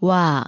哇